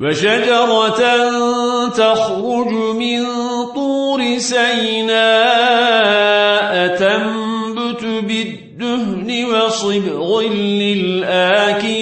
وشجرة تخرج من طور سيناء تنبت بالدهن وصبغ للآكين